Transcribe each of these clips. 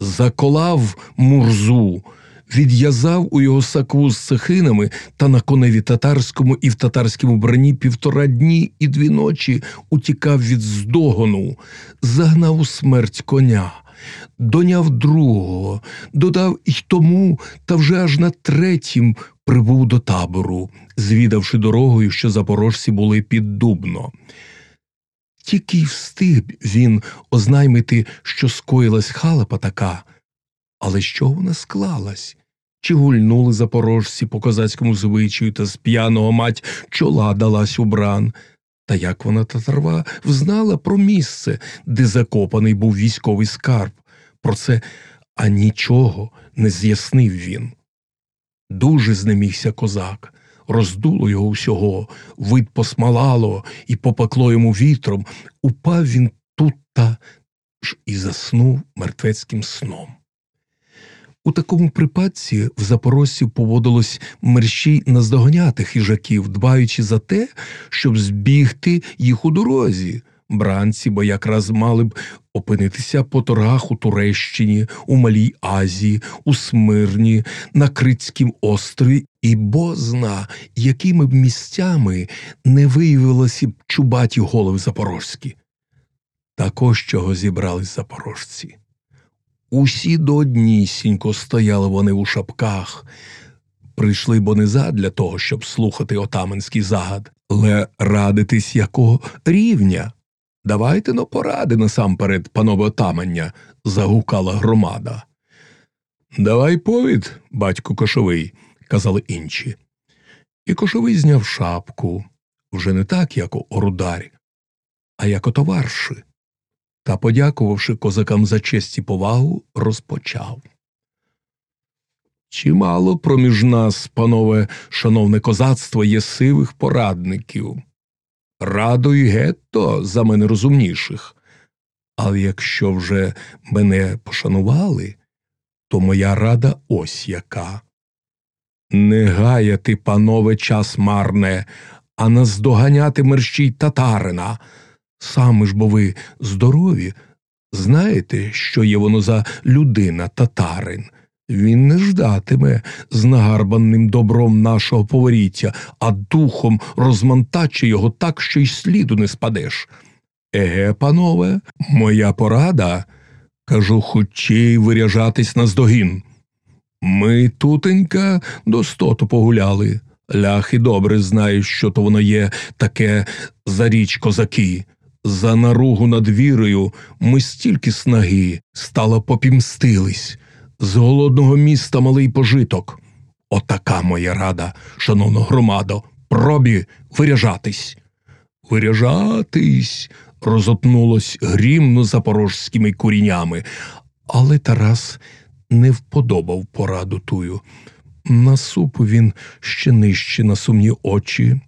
заколав мурзу, відв'язав у його сакву з цехинами та на коневі татарському і в татарському броні півтора дні і дві ночі утікав від здогону, загнав у смерть коня. Доняв другого, додав і тому, та вже аж на третім прибув до табору, звідавши дорогою, що запорожці були під Дубно. Тільки й встиг він ознаймити, що скоїлась халепа така, але що вона склалась? Чи гульнули запорожці по козацькому звичаю та з п'яного мать чола далась у бран? Та як вона татарва взнала про місце, де закопаний був військовий скарб? Про це а нічого не з'яснив він. Дуже знемігся козак, роздуло його всього, вид посмалало і попекло йому вітром, упав він тут та ж і заснув мертвецьким сном. У такому припадці в запорожців поводилось мерщій наздоганяти хижаків, дбаючи за те, щоб збігти їх у дорозі. Бранці, бо якраз мали б опинитися по торгах у Турещині, у Малій Азії, у Смирні, на Критськім острові, і бозна, якими б місцями не виявилися б чубаті голови запорожські. Також чого зібрались запорожці. Усі до однісінько стояли вони у шапках. Прийшли бо не задля того, щоб слухати отаманський загад, але радитись якого рівня. Давайте но поради насамперед, панове отамання, загукала громада. Давай повід, батько кошовий, казали інші. І кошовий зняв шапку вже не так, як у Орударі, а як у товарши та, подякувавши козакам за честь і повагу, розпочав. Чимало проміж нас, панове, шановне козацтво, є сивих порадників. Радо й гетто за мене розумніших. Але якщо вже мене пошанували, то моя рада ось яка. Не гаяти, панове, час марне, а наздоганяти мерщій татарина. Саме ж бо ви здорові, знаєте, що є воно за людина татарин. Він не ждатиме з нагарбаним добром нашого поворіття, а духом розмонтаче його так, що й сліду не спадеш. Еге, панове, моя порада, кажу, хочей виряжатись на здогін. Ми тутенька достоту погуляли. Ляхи добре знають, що то воно є таке за річ козаки. За наругу над вірою ми стільки снаги стало попімстились. З голодного міста малий пожиток. Отака моя рада, шановна громадо, пробі виряжатись. Виряжатись. розотнулось грімно запорожськими курінями, але Тарас не вподобав пораду тую. Насупив він ще нижче на сумні очі,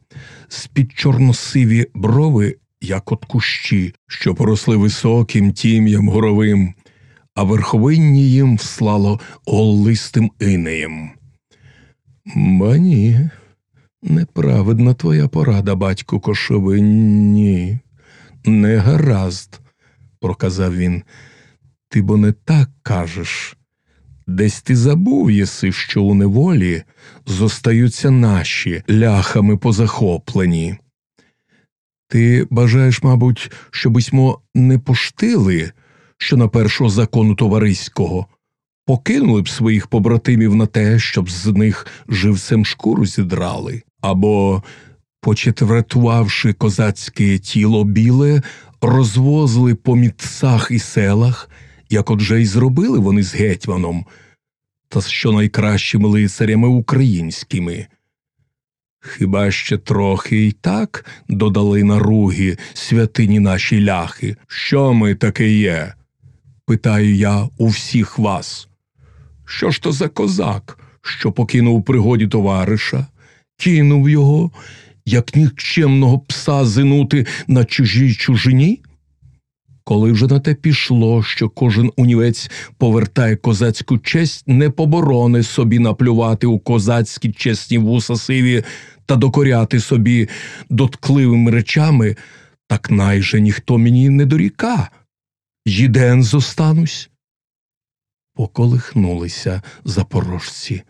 з під чорносиві брови як от кущі, що поросли високим тім'ям горовим, а верховинні їм вслало голлистим інеєм. Ба ні, неправедна твоя порада, батьку кошовинні, не гаразд, проказав він. Ти бо не так кажеш. Десь ти забув єси, що у неволі зостаються наші ляхами позахоплені. Ти бажаєш, мабуть, щобисьмо не поштили, що на першого закону товариського, покинули б своїх побратимів на те, щоб з них живцем шкуру зідрали, або, почетвертувавши козацьке тіло біле, розвозили по мітцах і селах, як отже й зробили вони з гетьманом, та що найкращими лицарями українськими. Хіба ще трохи й так додали наруги святині наші ляхи? Що ми таке є? Питаю я у всіх вас. Що ж то за козак, що покинув пригоді товариша, кинув його, як нікчемного пса зинути на чужій чужині? Коли вже на те пішло, що кожен унівець повертає козацьку честь, не поборони собі наплювати у козацькі чесні вуса сиві та докоряти собі доткливими речами, так найже ніхто мені не доріка. Їден зостанусь. поколихнулися запорожці.